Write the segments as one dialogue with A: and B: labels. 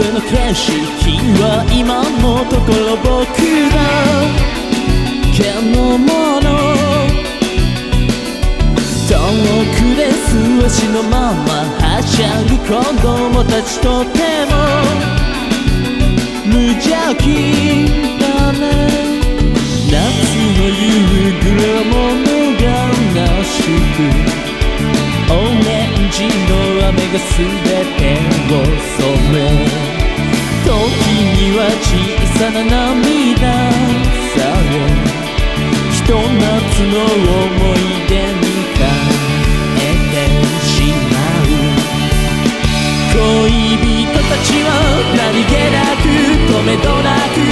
A: 景色は今のところ僕だけのもの遠くで素足のままはしゃぐ子供たちとても無邪気だね夏の夕暮れは物悲しくオレンジの雨が全て何気なく止めどなく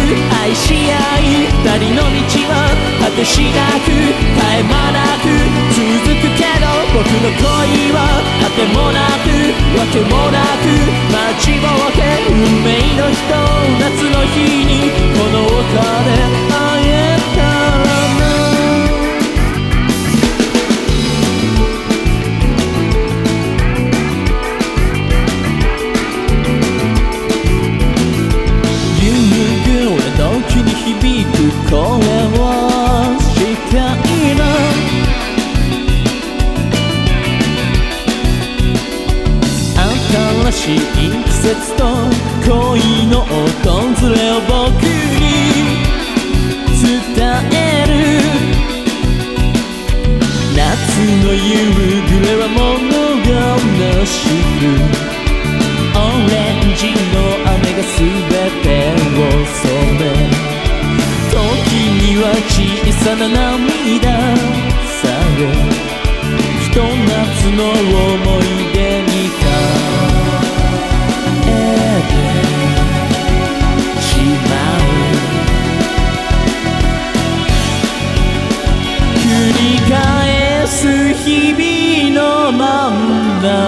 A: 愛し合い二人の道は果てしなく絶え間なく続くけど僕の恋節と恋の訪れを僕に伝える夏の夕暮れは物悲しくオレンジの雨が全てを染め時には小さな涙さえひと夏の思い出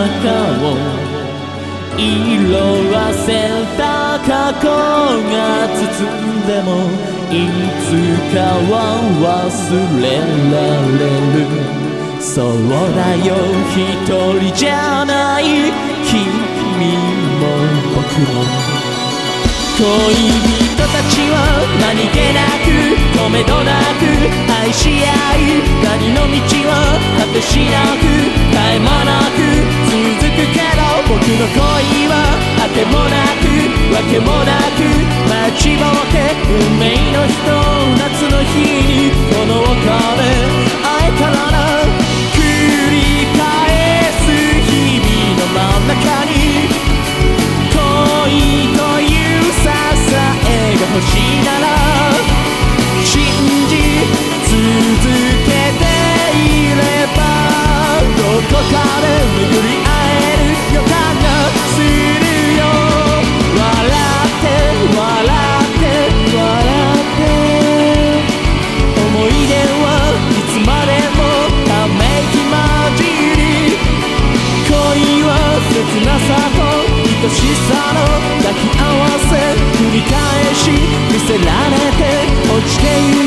A: を色あせた過去が包んでもいつかは忘れられる。そうだよ一人じゃない君も僕も。恋人たちは何気なく止めどなく愛し合い何の道は果てしなく絶え間なくの恋はあてもなくわけもなく待ちぼうけ運命の人夏の日にこの丘で会えたらな繰り返す日々の真ん中に恋という支えが欲しいなら信じ続けていればどこかで巡りしさの抱き合わせ繰り返し見せられて落ちている